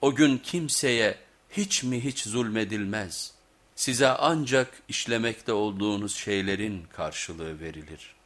O gün kimseye hiç mi hiç zulmedilmez. Size ancak işlemekte olduğunuz şeylerin karşılığı verilir.''